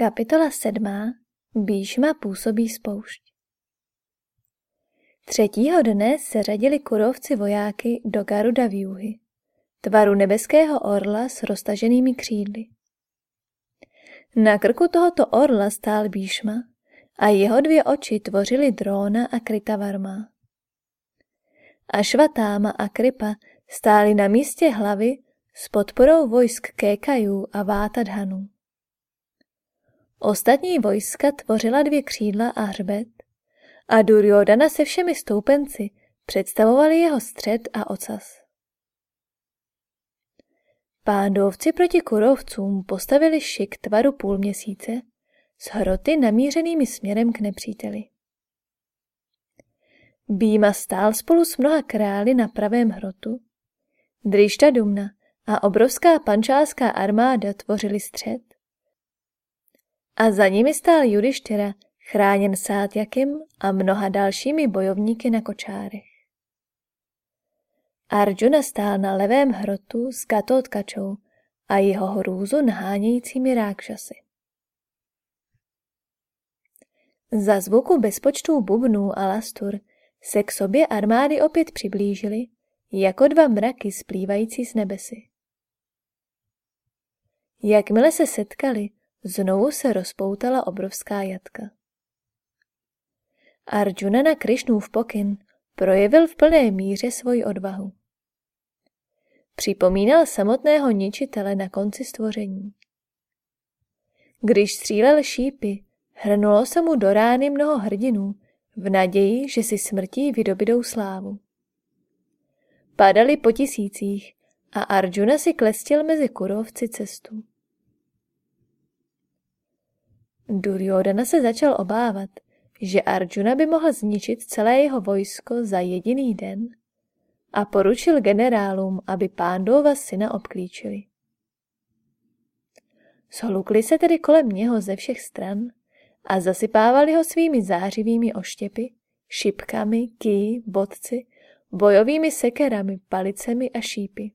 Kapitola sedmá. Bíšma působí spoušť. Třetího dne se řadili kurovci vojáky do Garuda výuhy, tvaru nebeského orla s roztaženými křídly. Na krku tohoto orla stál Bíšma a jeho dvě oči tvořily dróna a Kritavarma. Ašvatáma a Kripa stáli na místě hlavy s podporou vojsk Kékajů a Vátadhanů. Ostatní vojska tvořila dvě křídla a hřbet a Duryodana se všemi stoupenci představovali jeho střed a ocas. Pándovci proti kurovcům postavili šik tvaru půlměsíce s hroty namířenými směrem k nepříteli. Býma stál spolu s mnoha králi na pravém hrotu. Drišta Dumna a obrovská pančáská armáda tvořili střed a za nimi stál Judištěra, chráněn Sátjakem a mnoha dalšími bojovníky na kočárech. Arjuna stál na levém hrotu s Gatotkačou a jeho hrůzu nahánějícími rákšasy. Za zvuku bezpočtů bubnů a lastur se k sobě armády opět přiblížily, jako dva mraky splývající z nebesy. Jakmile se setkali, Znovu se rozpoutala obrovská jatka. Arjuna na Krišnův pokyn projevil v plné míře svoji odvahu. Připomínal samotného ničitele na konci stvoření. Když střílel šípy, hrnulo se mu do rány mnoho hrdinů v naději, že si smrtí vydobydou slávu. Padali po tisících a Arjuna si klestil mezi kurovci cestu. Duryodhana se začal obávat, že Arjuna by mohl zničit celé jeho vojsko za jediný den a poručil generálům, aby pándova syna obklíčili. Shlukli se tedy kolem něho ze všech stran a zasypávali ho svými zářivými oštěpy, šipkami, ký, bodci, bojovými sekerami, palicemi a šípy.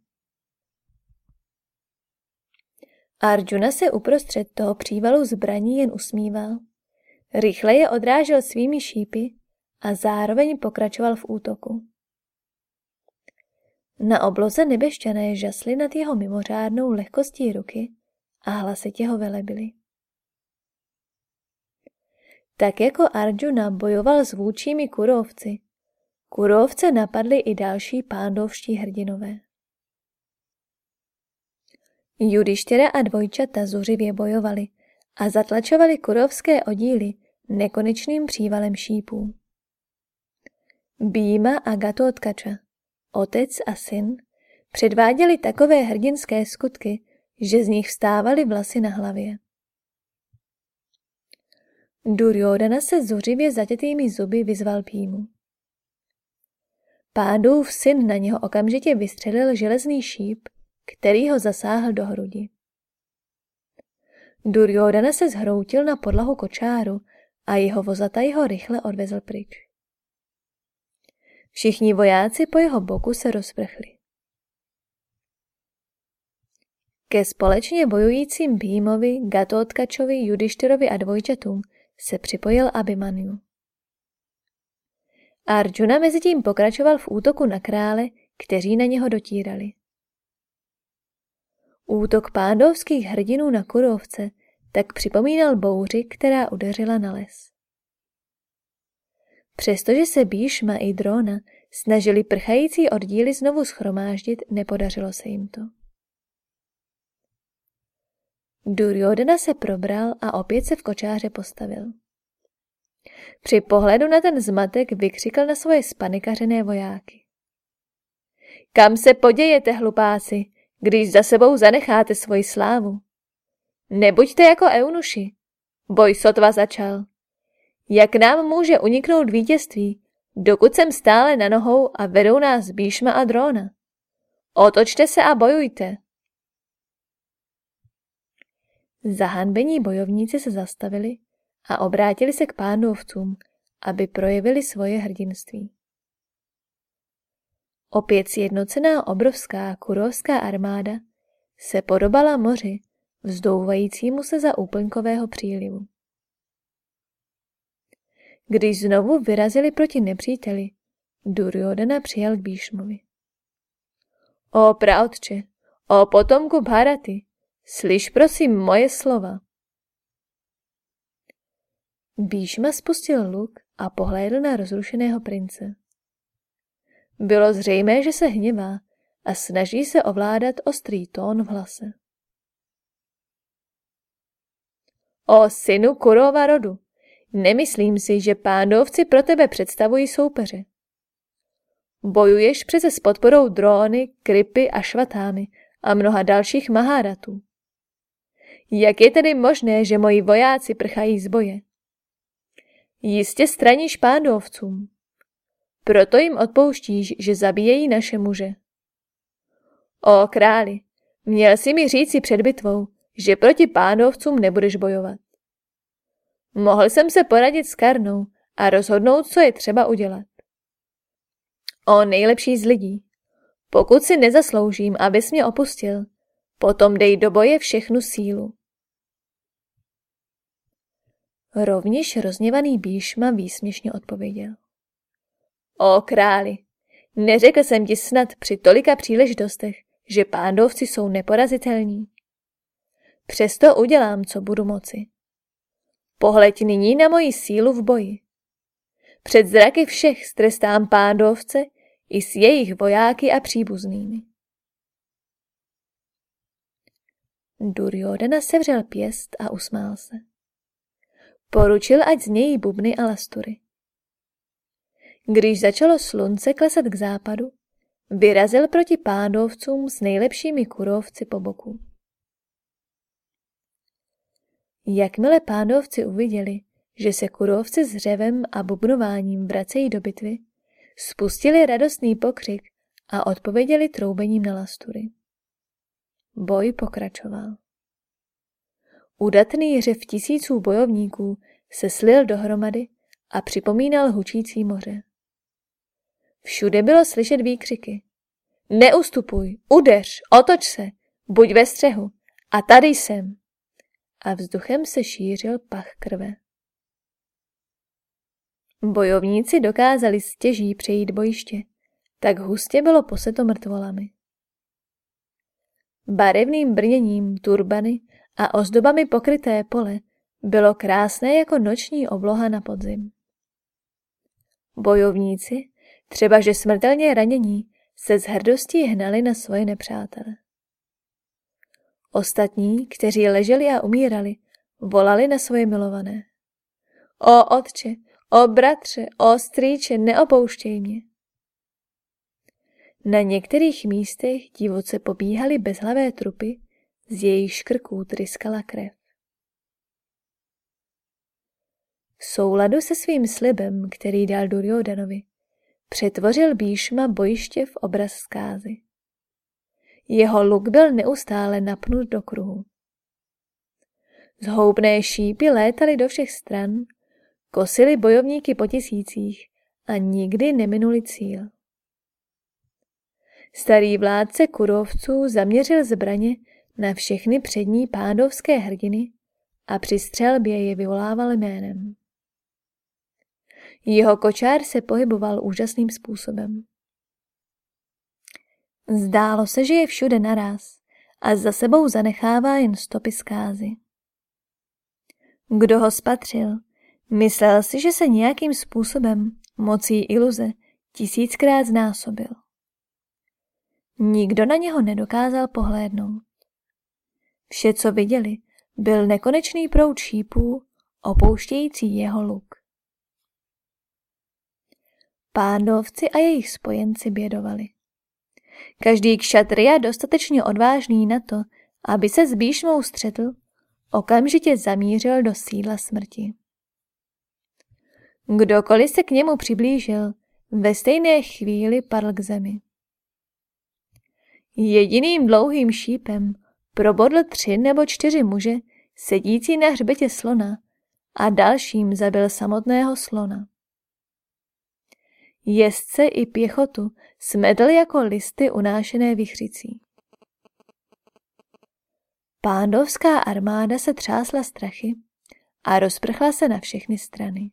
Arjuna se uprostřed toho přívalu zbraní jen usmíval. Rychle je odrážel svými šípy a zároveň pokračoval v útoku. Na obloze nebešťané žasly nad jeho mimořádnou lehkostí ruky a hlasitě ho velebili. Tak jako Arjuna bojoval s vůčími kurovci, kurovce napadly i další pándovští hrdinové. Judištěra a dvojčata zuřivě bojovali a zatlačovali kurovské oddíly nekonečným přívalem šípů. Býma a Gatotkača, otec a syn, předváděli takové hrdinské skutky, že z nich vstávaly vlasy na hlavě. Duryodana se zuřivě zatětými zuby vyzval Pímu. Pádův syn na něho okamžitě vystřelil železný šíp který ho zasáhl do hrudi. Duryodhana se zhroutil na podlahu kočáru a jeho vozataj ho rychle odvezl pryč. Všichni vojáci po jeho boku se rozprchli. Ke společně bojujícím Bhímovi, Gatotkačovi, Judištyrovi a dvojčatům se připojil Abhimanyu. Arjuna mezi tím pokračoval v útoku na krále, kteří na něho dotírali. Útok pándovských hrdinů na kurovce tak připomínal bouři, která udeřila na les. Přestože se Bíšma i Drona snažili prchající oddíly znovu schromáždit, nepodařilo se jim to. Duryodhana se probral a opět se v kočáře postavil. Při pohledu na ten zmatek vykřikl na svoje spanikařené vojáky. Kam se podějete, hlupáci? Když za sebou zanecháte svoji slávu. Nebuďte jako eunuši. Boj sotva začal. Jak nám může uniknout vítězství, dokud jsem stále na nohou a vedou nás Bíšma a Drona? Otočte se a bojujte. Zahanbení bojovníci se zastavili a obrátili se k pánovcům, aby projevili svoje hrdinství. Opět sjednocená obrovská kurovská armáda se podobala moři vzdouvajícímu se za úplňkového přílivu. Když znovu vyrazili proti nepříteli, Duryodhana přijal k Bíšmovi. O pravdče, o potomku Bharaty, slyš prosím moje slova. Bíšma spustil luk a pohlédl na rozrušeného prince. Bylo zřejmé, že se hněvá a snaží se ovládat ostrý tón v hlase. O synu Kurova rodu, nemyslím si, že pándovci pro tebe představují soupeře. Bojuješ přece s podporou dróny, krypy a švatámy a mnoha dalších maháratů. Jak je tedy možné, že moji vojáci prchají z boje? Jistě straníš pándovcům. Proto jim odpouštíš, že zabíjejí naše muže. O králi, měl si mi říci před bitvou, že proti pánovcům nebudeš bojovat. Mohl jsem se poradit s Karnou a rozhodnout, co je třeba udělat. O nejlepší z lidí, pokud si nezasloužím, abys mě opustil, potom dej do boje všechnu sílu. Rovněž rozněvaný Bíšma výsměšně odpověděl. O králi, neřekl jsem ti snad při tolika příležitostech, že pándovci jsou neporazitelní. Přesto udělám, co budu moci. Pohleď nyní na moji sílu v boji. Před zraky všech strestám pándovce i s jejich vojáky a příbuznými. Duryodhana sevřel pěst a usmál se. Poručil, ať z něj bubny a lastury. Když začalo slunce klesat k západu, vyrazil proti pádovcům s nejlepšími kurovci po boku. Jakmile pádovci uviděli, že se kurovci s řevem a bubnováním vracejí do bitvy, spustili radostný pokřik a odpověděli troubením na lastury. Boj pokračoval. Udatný řev tisíců bojovníků se slil dohromady a připomínal hučící moře. Všude bylo slyšet výkřiky. Neustupuj, udeř, otoč se, buď ve střehu. A tady jsem. A vzduchem se šířil pach krve. Bojovníci dokázali stěží přejít bojiště, tak hustě bylo poseto mrtvolami. Barevným brněním turbany a ozdobami pokryté pole bylo krásné jako noční obloha na podzim. Bojovníci, třeba že smrtelně ranění, se z hrdostí hnali na svoje nepřátele. Ostatní, kteří leželi a umírali, volali na svoje milované. O otče, o bratře, o strýče, neopouštěj mě. Na některých místech divoce pobíhaly bezhlavé trupy, z jejich škrků tryskala krev. V souladu se svým slibem, který dal Duryodanovi, přetvořil Bíšma bojiště v obraz zkázy. Jeho luk byl neustále napnut do kruhu. Zhoubné šípy létaly do všech stran, kosily bojovníky po tisících a nikdy neminuli cíl. Starý vládce kurovců zaměřil zbraně na všechny přední pádovské hrdiny a při střelbě je vyvolával jménem. Jeho kočár se pohyboval úžasným způsobem. Zdálo se, že je všude naraz a za sebou zanechává jen stopy zkázy. Kdo ho spatřil, myslel si, že se nějakým způsobem, mocí iluze, tisíckrát znásobil. Nikdo na něho nedokázal pohlédnout. Vše, co viděli, byl nekonečný proud šípů, opouštějící jeho luk. Pándovci a jejich spojenci bědovali. Každý kšatria dostatečně odvážný na to, aby se s Bíšmou střetl, okamžitě zamířil do sídla smrti. Kdokoliv se k němu přiblížil, ve stejné chvíli padl k zemi. Jediným dlouhým šípem probodl tři nebo čtyři muže sedící na hřbetě slona a dalším zabil samotného slona. Jezdce i pěchotu smetl jako listy unášené vychřicí. Pándovská armáda se třásla strachy a rozprchla se na všechny strany.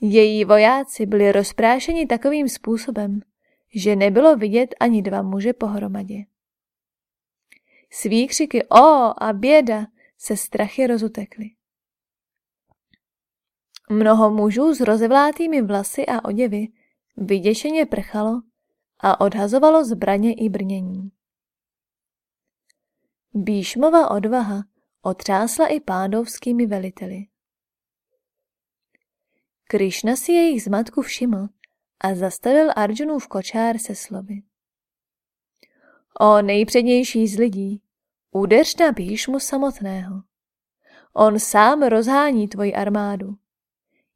Její vojáci byli rozprášeni takovým způsobem, že nebylo vidět ani dva muže pohromadě. S výkřiky o a běda se strachy rozutekly. Mnoho mužů s rozevlátými vlasy a oděvy vyděšeně prchalo a odhazovalo zbraně i brnění. Bíšmova odvaha otřásla i pádovskými veliteli. Krišna si jejich zmatku všiml a zastavil Arjunův kočár se slovy. O nejpřednější z lidí, udeř na Bíšmu samotného. On sám rozhání tvoji armádu.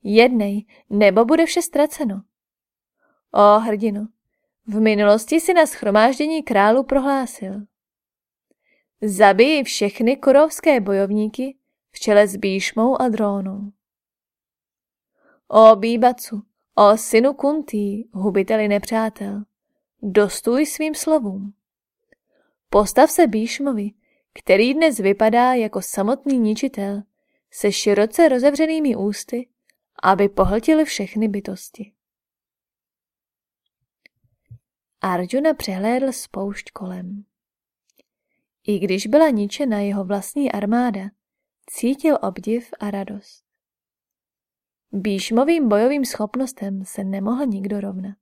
Jednej, nebo bude vše ztraceno. O hrdino, v minulosti si na schromáždění králu prohlásil. Zabij všechny korovské bojovníky v čele s Bíšmou a Drónou. O Bíbacu, o synu Kuntý, hubiteli nepřátel, dostuj svým slovům. Postav se Bíšmovi, který dnes vypadá jako samotný ničitel, se široce rozevřenými ústy, aby pohltili všechny bytosti. Arjuna přehlédl spoušť kolem. I když byla ničena jeho vlastní armáda, cítil obdiv a radost. Bíšmovým bojovým schopnostem se nemohl nikdo rovnat.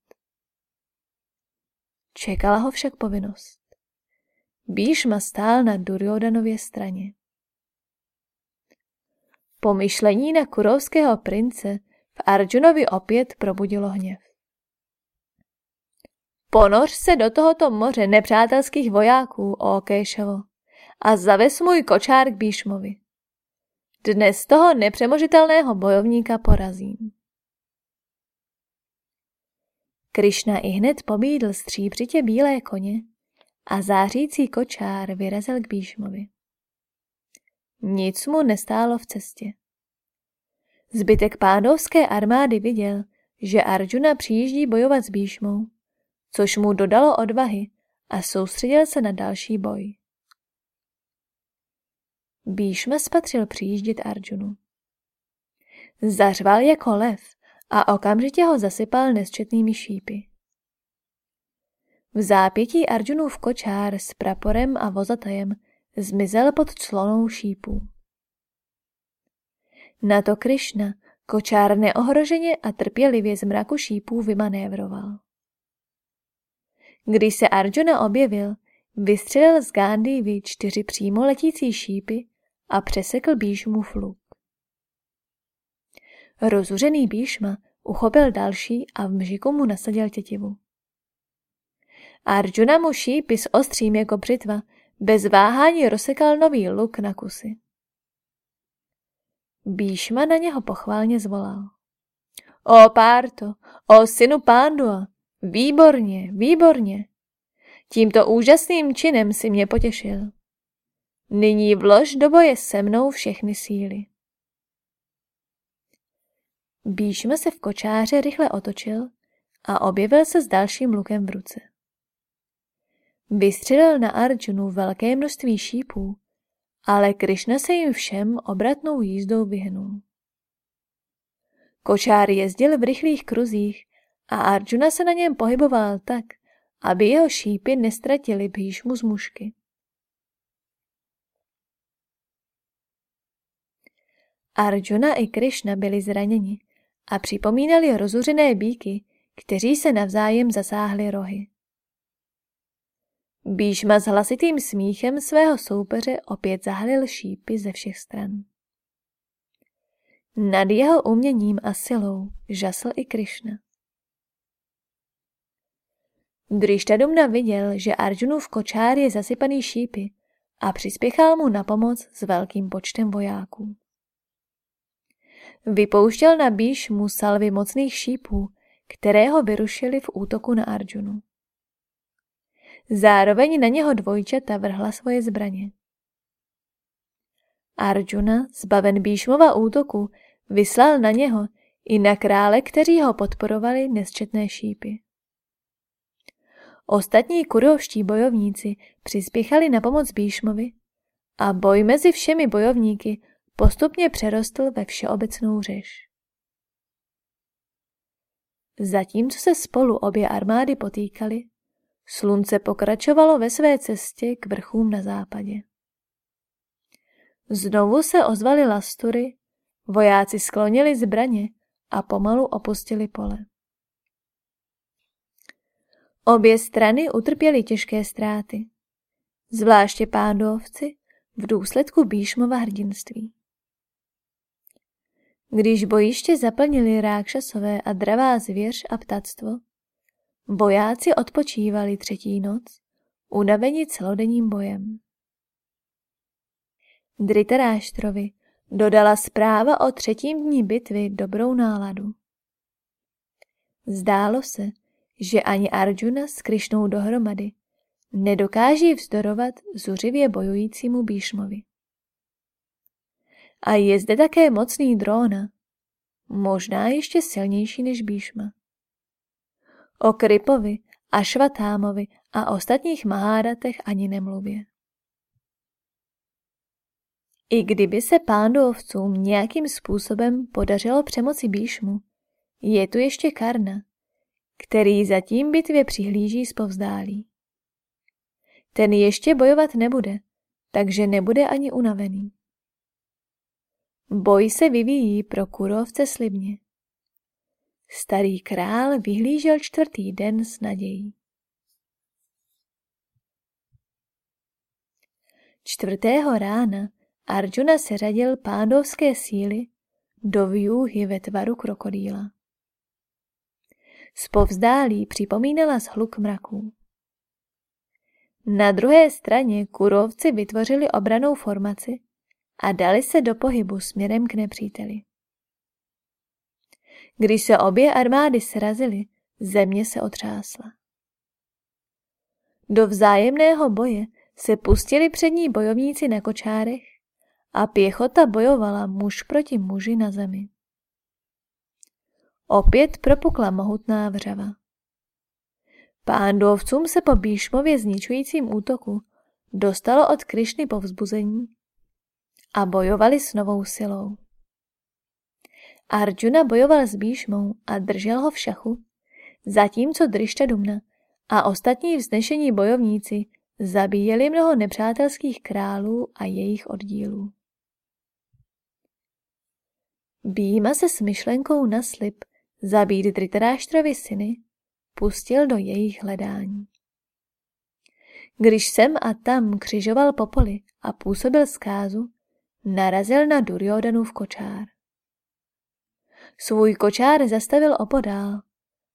Čekala ho však povinnost. Bíšma stál na Duryodanově straně. Pomyšlení na kurovského prince v Arjunovi opět probudilo hněv. Ponoř se do tohoto moře nepřátelských vojáků, o Kéšovo, a zaves můj kočár k Bíšmovi. Dnes toho nepřemožitelného bojovníka porazím. Krišna i hned pobídl stříbřitě bílé koně a zářící kočár vyrazil k Bíšmovi. Nic mu nestálo v cestě. Zbytek pádovské armády viděl, že Arjuna přijíždí bojovat s Bíšmou, což mu dodalo odvahy a soustředil se na další boj. Bíšma spatřil přijíždět Arjunu. Zařval jako lev a okamžitě ho zasypal nesčetnými šípy. V zápětí Arjunův kočár s praporem a vozatajem zmizel pod clonou šípů. Na to Krišna kočár neohroženě a trpělivě z mraku šípů vymanévroval. Když se Arjuna objevil, vystřelil z Gandhivy čtyři přímo letící šípy a přesekl Bíšmův luk. Rozuřený Bíšma uchopil další a v mžiku mu nasadil tětivu. Arjuna mu šípy s ostřím jako břitva bez váhání rozsekal nový luk na kusy. Bíšma na něho pochválně zvolal. O Párto, o synu Pándua, výborně, výborně. Tímto úžasným činem si mě potěšil. Nyní vlož do boje se mnou všechny síly. Bíšma se v kočáře rychle otočil a objevil se s dalším lukem v ruce. Vystřelil na Arjunu velké množství šípů, ale Krišna se jim všem obratnou jízdou vyhnul. Kočár jezdil v rychlých kruzích a Arjuna se na něm pohyboval tak, aby jeho šípy nestratili Bhíšmu z mušky. Arjuna i Krishna byli zraněni a připomínali rozuřené bíky, kteří se navzájem zasáhli rohy. Bíšma s hlasitým smíchem svého soupeře opět zahalil šípy ze všech stran. Nad jeho uměním a silou žasl i Krišna. Drištadumna viděl, že Arjunův kočár je zasypaný šípy a přispěchal mu na pomoc s velkým počtem vojáků. Vypouštěl na Bíšmu salvy mocných šípů, které ho vyrušili v útoku na Arjunu. Zároveň na něho dvojčata vrhla svoje zbraně. Arjuna, zbaven Bíšmova útoku, vyslal na něho i na krále, kteří ho podporovali nesčetné šípy. Ostatní kurovští bojovníci přispěchali na pomoc Bíšmovi a boj mezi všemi bojovníky postupně přerostl ve všeobecnou řeš. Zatímco se spolu obě armády potýkaly, slunce pokračovalo ve své cestě k vrchům na západě. Znovu se ozvaly lastury, vojáci sklonili zbraně a pomalu opustili pole. Obě strany utrpěly těžké ztráty, zvláště pándovci v důsledku Bíšmova hrdinství. Když bojiště zaplnili rákšasové a dravá zvěř a ptactvo, bojáci odpočívali třetí noc, unaveni celodenním bojem. Dritaráštrovi dodala zpráva o třetím dní bitvy dobrou náladu. Zdálo se, že ani Arjuna s Krišnou dohromady nedokáží vzdorovat zuřivě bojujícímu Bíšmovi. A je zde také mocný dróna, možná ještě silnější než Bíšma. O Kripovi, Ašvatámovi a ostatních Maháratech ani nemluvě. I kdyby se pándovcům nějakým způsobem podařilo přemoci Bíšmu, je tu ještě Karna, který zatím bitvě přihlíží zpovzdálí. Ten ještě bojovat nebude, takže nebude ani unavený. Boj se vyvíjí pro kurovce slibně. Starý král vyhlížel čtvrtý den s nadějí. Čtvrtého rána Arjuna seřadil pándovské síly do výuhy ve tvaru krokodýla. Spovzdálí připomínala zhluk mraků. Na druhé straně kurovci vytvořili obranou formaci a dali se do pohybu směrem k nepříteli. Když se obě armády srazily, země se otřásla. Do vzájemného boje se pustili přední bojovníci na kočárech a pěchota bojovala muž proti muži na zemi. Opět propukla mohutná vřava. Pándovcům se po Bíšmově zničujícím útoku dostalo od Krišny povzbuzení a bojovali s novou silou. Arjuna bojoval s Bíšmou a držel ho v šachu, zatímco Dumna a ostatní vznešení bojovníci zabíjeli mnoho nepřátelských králů a jejich oddílů. Býma se s myšlenkou na slib zabít Dritaráštrovi syny pustil do jejich hledání. Když sem a tam křižoval popoli a působil zkázu, narazil na Duryodanův kočár. Svůj kočár zastavil opodál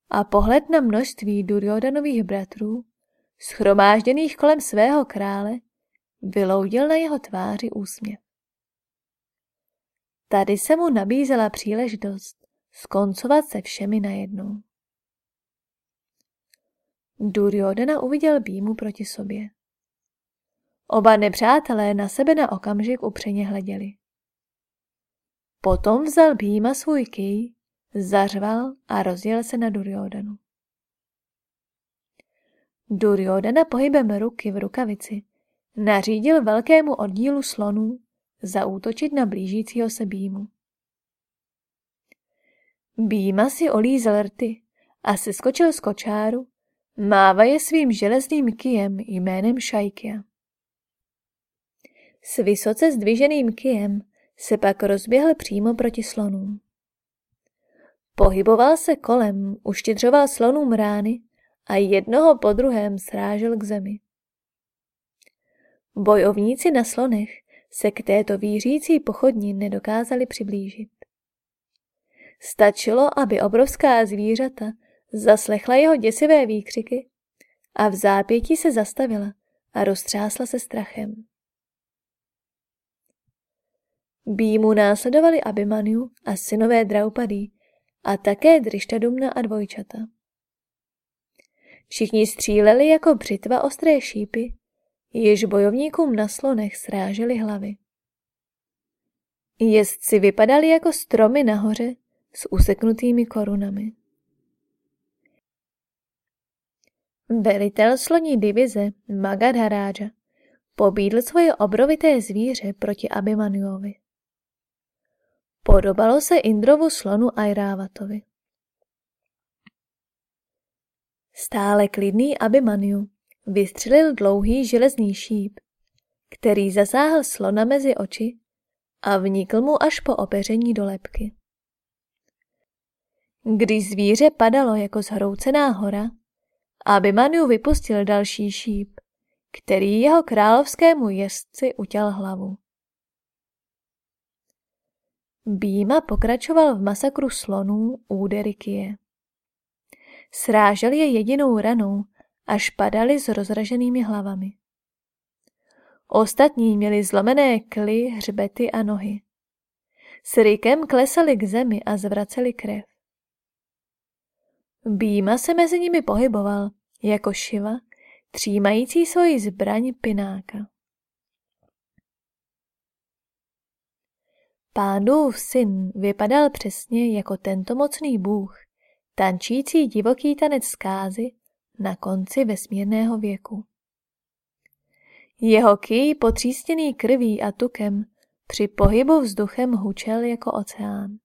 a pohled na množství Duryodanových bratrů, schromážděných kolem svého krále, vyloudil na jeho tváři úsměv. Tady se mu nabízela příležitost skoncovat se všemi najednou. Duryodhana uviděl Bímu proti sobě. Oba nepřátelé na sebe na okamžik upřeně hleděli. Potom vzal Bíma svůj ký, zařval a rozjel se na Duryodhanu. Duryodhana pohybem ruky v rukavici nařídil velkému oddílu slonů zaútočit na blížícího se Bímu. Býma si olízel rty a seskočil z kočáru, mávaje svým železným kijem jménem Šajkia. S vysoce zdviženým kijem se pak rozběhl přímo proti slonům. Pohyboval se kolem, uštědřoval slonům rány a jednoho po druhém srážel k zemi. Bojovníci na slonech se k této vířící pochodni nedokázali přiblížit. Stačilo, aby obrovská zvířata zaslechla jeho děsivé výkřiky a v zápětí se zastavila a roztřásla se strachem. Býmu následovali Abimaniu a synové Draupadí a také Drištadumna a dvojčata. Všichni stříleli jako břitva ostré šípy, jež bojovníkům na slonech srážely hlavy. Jezdci vypadali jako stromy nahoře s useknutými korunami. Velitel sloní divize Magadharáža pobídl svoje obrovité zvíře proti Abimaniovi. Podobalo se Indrovu slonu Airávatovi. Stále klidný Abimaniu vystřelil dlouhý železný šíp, který zasáhl slona mezi oči a vnikl mu až po opeření do lepky. Když zvíře padalo jako zhroucená hora, Abimaniu vypustil další šíp, který jeho královskému jezdci utěl hlavu. Býma pokračoval v masakru slonů údery Kie. Srážel je jedinou ranou, až padali s rozraženými hlavami. Ostatní měli zlomené kly, hřbety a nohy. S rykem klesali k zemi a zvraceli krev. Býma se mezi nimi pohyboval, jako šiva, třímající svoji zbraň pináka. Pánův syn vypadal přesně jako tento mocný bůh, tančící divoký tanec zkázy na konci vesmírného věku. Jeho ký potřístěný krví a tukem při pohybu vzduchem hučel jako oceán.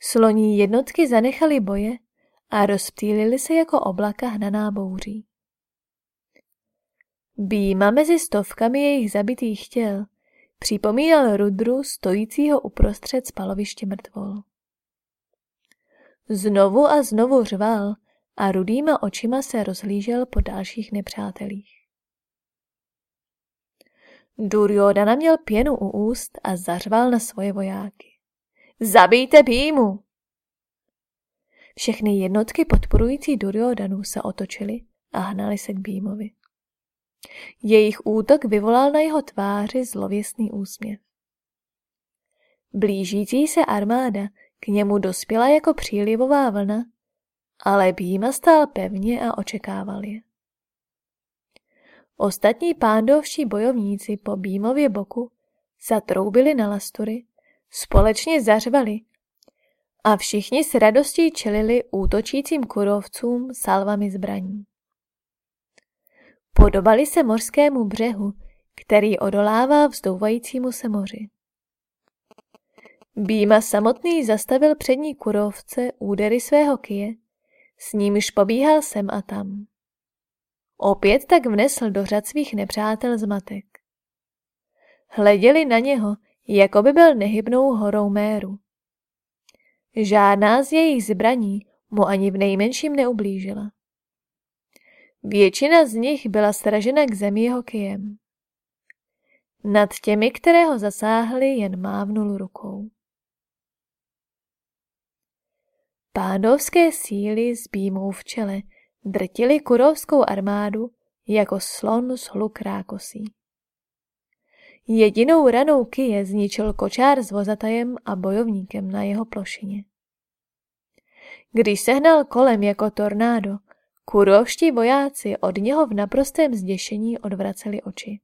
Sloní jednotky zanechali boje a rozptýlili se jako oblaka hnaná bouří. Býma mezi stovkami jejich zabitých těl připomínal Rudru stojícího uprostřed spaloviště mrtvol. Znovu a znovu řval a rudýma očima se rozhlížel po dalších nepřátelích. Duryodana měl pěnu u úst a zařval na svoje vojáky. Zabijte Bímu! Všechny jednotky podporující Duryodanu se otočily a hnali se k Bímovi. Jejich útok vyvolal na jeho tváři zlověsný úsměv. Blížící se armáda k němu dospěla jako přílivová vlna, ale Bíma stál pevně a očekával je. Ostatní pándovští bojovníci po Bímově boku zatroubili na lastury, společně zařvali a všichni s radostí čelili útočícím kurovcům salvami zbraní. Podobali se mořskému břehu, který odolává vzdouvajícímu se moři. Býma samotný zastavil přední kurovce údery svého kije, s nímž pobíhal sem a tam. Opět tak vnesl do řad svých nepřátel zmatek. Hleděli na něho, jako by byl nehybnou horou méru. Žádná z jejich zbraní mu ani v nejmenším neublížila. Většina z nich byla stražena k zemi jeho kyjem. Nad těmi, které ho zasáhly, jen mávnul rukou. Pádovské síly s býmou v čele drtili kurovskou armádu jako slon z hluk rákosí. Jedinou ranou Kyje zničil kočár s vozatajem a bojovníkem na jeho plošině. Když sehnal kolem jako tornádo, kurovští vojáci od něho v naprostém zděšení odvraceli oči.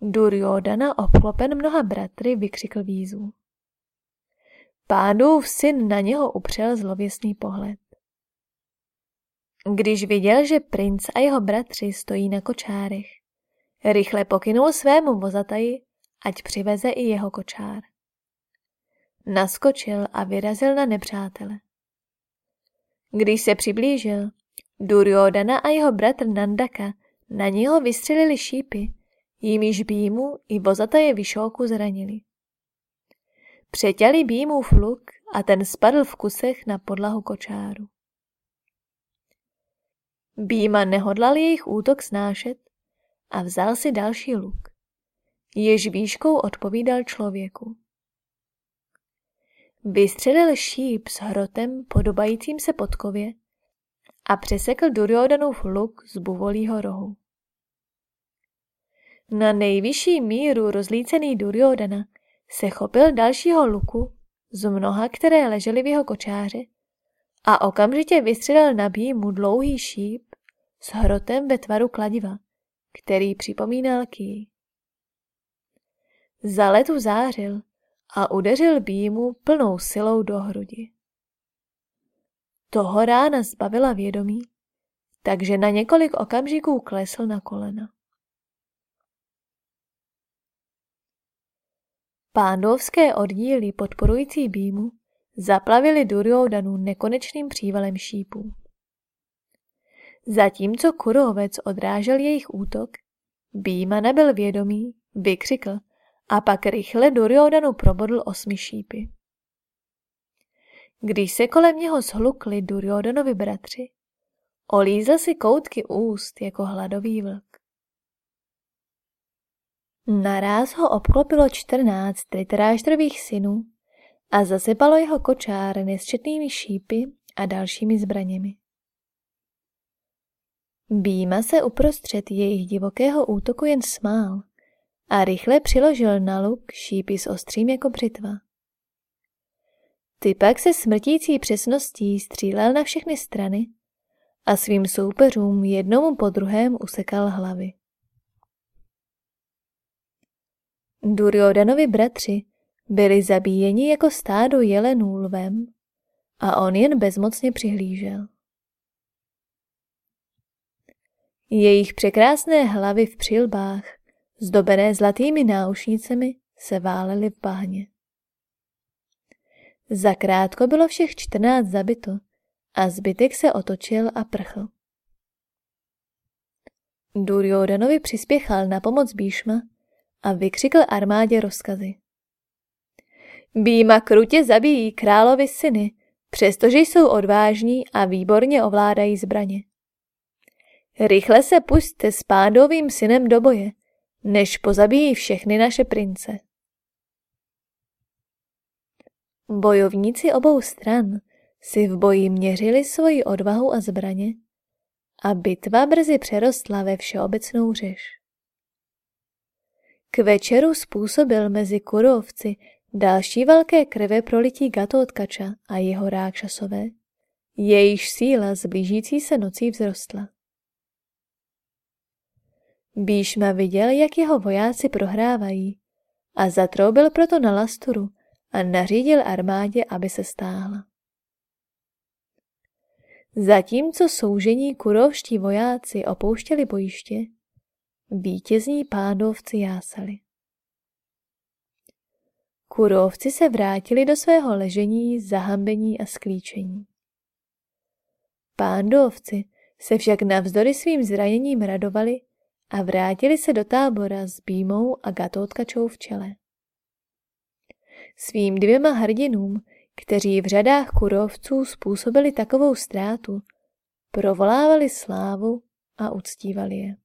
Duryodana obklopen mnoha bratry vykřikl výzvu. Pánův syn na něho upřel zlověsný pohled. Když viděl, že princ a jeho bratři stojí na kočárech, rychle pokynul svému vozataji, ať přiveze i jeho kočár. Naskočil a vyrazil na nepřátele. Když se přiblížil, Duryodana a jeho bratr Nandaka na něho vystřelili šípy, jimiž býmu i vozataje Vyšóku zranili. Přetěli býmův luk a ten spadl v kusech na podlahu kočáru. Býma nehodlal jejich útok snášet a vzal si další luk, jež výškou odpovídal člověku. Vystřelil šíp s hrotem podobajícím se podkově a přesekl Duryodanův luk z buvolího rohu. Na nejvyšší míru rozlícený Duryodana se chopil dalšího luku z mnoha, které ležely v jeho kočáři a okamžitě vystřelil na mu dlouhý šíp s hrotem ve tvaru kladiva, který připomínal ký. Za letu zářil a udeřil býmu plnou silou do hrudi. Toho rána zbavila vědomí, takže na několik okamžiků klesl na kolena. Pándovské oddíly podporující Býmu zaplavili Duryodanu nekonečným přívalem šípů. Zatímco kurovec odrážel jejich útok, Býma nebyl vědomý, vykřikl a pak rychle Duryodanu probodl osmi šípy. Když se kolem něho zhlukli Duryodanovi bratři, olízl si koutky úst jako hladový vlk. Naráz ho obklopilo čtrnáct triteráštrových synů a zasypalo jeho kočár nesčetnými šípy a dalšími zbraněmi. Býma se uprostřed jejich divokého útoku jen smál a rychle přiložil na luk šípy s ostrým jako břitva. Ty pak se smrtící přesností střílel na všechny strany a svým soupeřům jednomu po druhém usekal hlavy. Duryodanovi bratři byli zabíjeni jako stádo jelenů lvem a on jen bezmocně přihlížel. Jejich překrásné hlavy v přilbách, zdobené zlatými náušnicemi, se válely v bahně. Zakrátko bylo všech čtrnáct zabito a zbytek se otočil a prchl. Duryodanovi přispěchal na pomoc Bíšma a vykřikl armádě rozkazy. Býma krutě zabíjí královi syny, přestože jsou odvážní a výborně ovládají zbraně. Rychle se puste s pádovým synem do boje, než pozabíjí všechny naše prince. Bojovníci obou stran si v boji měřili svoji odvahu a zbraně a bitva brzy přerostla ve všeobecnou řeš. K večeru způsobil mezi kurovci další velké krve prolití Gatotkača a jeho rákšasové, jejíž síla z blížící se nocí vzrostla. Bíšma viděl, jak jeho vojáci prohrávají a zatroubil proto na lasturu a nařídil armádě, aby se stáhla. Zatímco soužení kurovští vojáci opouštěli bojiště, vítězní pádovci jásali. Kurovci se vrátili do svého ležení, zahambení a sklíčení. Pándovci se však navzdory svým zraněním radovali a vrátili se do tábora s Bímou a Gatotkačou v čele. Svým dvěma hrdinům, kteří v řadách kurovců způsobili takovou ztrátu, provolávali slávu a uctívali je.